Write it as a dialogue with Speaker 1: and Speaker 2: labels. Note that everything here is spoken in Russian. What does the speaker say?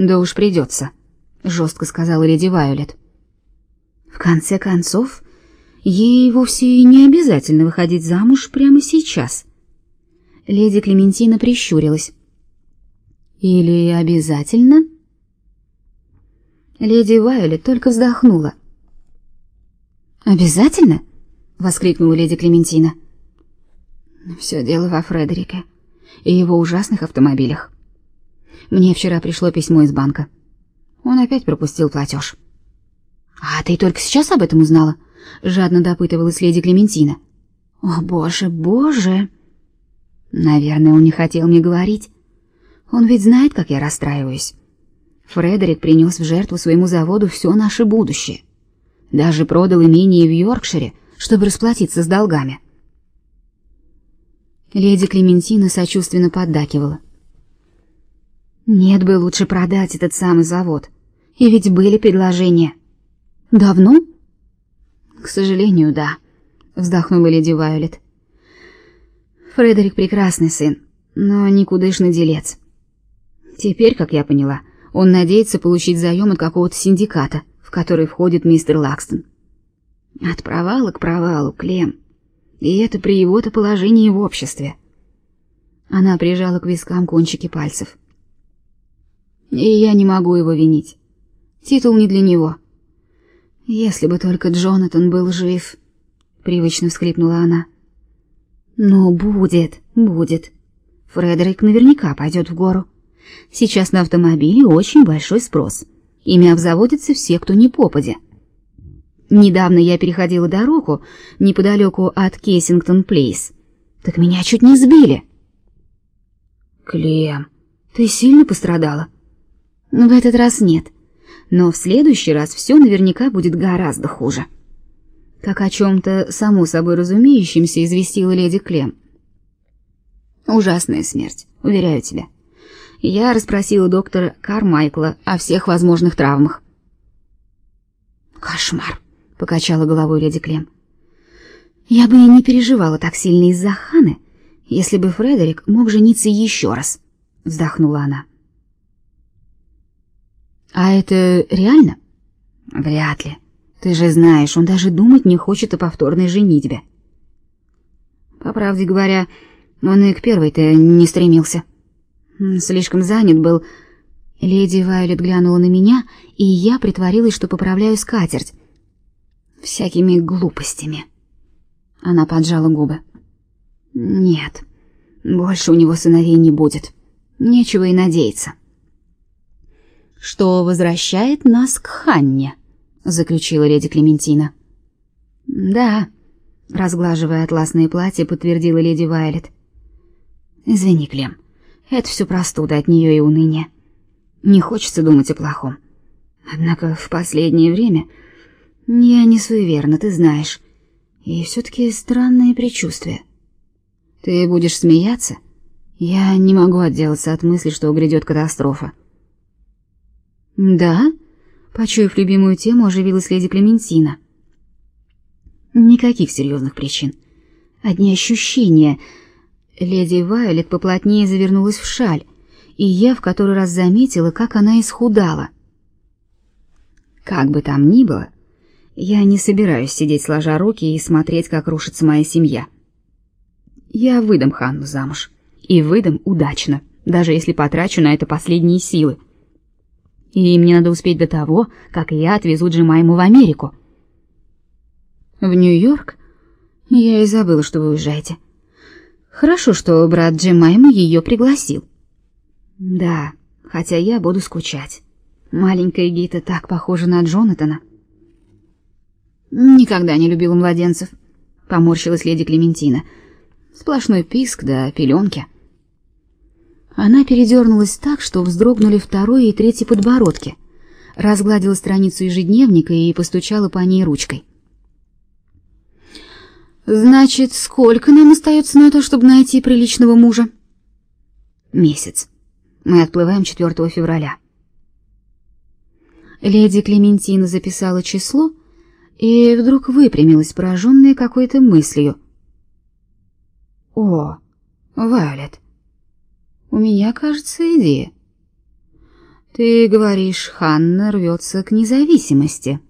Speaker 1: Да уж придется», — жестко сказала леди Вайолет. В конце концов, ей вовсе и не обязательно выходить замуж прямо сейчас. Леди Клементина прищурилась. Или обязательно? Леди Вайолет только вздохнула. Обязательно? воскликнула леди Клементина. Все дело во Фредерике и его ужасных автомобилях. Мне вчера пришло письмо из банка. Он опять пропустил платеж. А ты только сейчас об этом узнала? жадно допытывалась леди Клементина. О, боже, боже. Наверное, он не хотел мне говорить. Он ведь знает, как я расстраиваюсь. Фредерик принес в жертву своему заводу все наше будущее. Даже продал имение в Йоркшире, чтобы расплатиться с долгами. Леди Клементина сочувственно поддакивала. Нет бы лучше продать этот самый завод. И ведь были предложения. Давно? К сожалению, да, вздохнула леди Вайолет. Фредерик прекрасный сын, но никудышный делец. Теперь, как я поняла, он надеется получить заем от какого-то синдиката, в который входит мистер Лакстон. От провала к провалу, Клем. И это при его-то положении в обществе. Она прижала к вискам кончики пальцев. И я не могу его винить. Титул не для него. Если бы только Джонатан был жив, привычно всхлипнула она. Но будет, будет. Фредерик наверняка пойдет в гору. Сейчас на автомобили очень большой спрос. Ими обзаводятся все, кто не попадя. Недавно я переходила дорогу неподалеку от Кенсингтон-Плейс. Так меня чуть не сбили. Клем, ты сильно пострадала? В этот раз нет. Но в следующий раз все наверняка будет гораздо хуже. Как о чем-то само собой разумеющемся известила леди Клем. Ужасная смерть, уверяю тебя. Я расспросила доктора Кармайкла о всех возможных травмах. Кошмар, покачала головой леди Клем. Я бы и не переживала так сильно из-за Ханы, если бы Фредерик мог жениться еще раз, вздохнула она. А это реально? Вряд ли. Ты же знаешь, он даже думать не хочет о повторной женитьбе. По правде говоря, он и к первой-то не стремился. Слишком занят был. Леди Вайолет глянула на меня, и я притворилась, что поправляю скатерть. Всякими глупостями. Она поджала губы. Нет, больше у него сыновей не будет. Нечего и надеяться. Что возвращает нас к Ханне, заключила леди Клементина. Да, разглаживая атласное платье, подтвердила леди Вайолет. Извини, Клем. Это все простуда от нее и уныние. Не хочется думать о плохом. Однако в последнее время я не суеверна, ты знаешь. И все-таки странное предчувствие. Ты будешь смеяться? Я не могу отделаться от мысли, что грядет катастрофа. Да? Почуяв любимую тему, оживилась леди Клементина. Никаких серьезных причин. Одни ощущения — Леди Вайолет поплотнее завернулась в шаль, и я в который раз заметила, как она исхудала. Как бы там ни было, я не собираюсь сидеть сложа руки и смотреть, как рушится моя семья. Я выдам Ханну замуж, и выдам удачно, даже если потрачу на это последние силы. И мне надо успеть до того, как я отвезу Джимайму в Америку. В Нью-Йорк? Я и забыла, что вы уезжаете. Хорошо, что брат Джемайма ее пригласил. Да, хотя я буду скучать. Маленькая Гита так похожа на Джонатана. Никогда не любила младенцев, поморщилась леди Клементина. Сплошной писк да пеленки. Она передернулась так, что вздрогнули второй и третий подбородки. Разгладила страницу ежедневника и постучала по ней ручкой. Значит, сколько нам остается на то, чтобы найти приличного мужа? Месяц. Мы отплываем 4 февраля. Леди Клементина записала число и вдруг выпрямилась, пораженная какой-то мыслью. О, Вайлет. У меня, кажется, идея. Ты говоришь, Ханна рвется к независимости.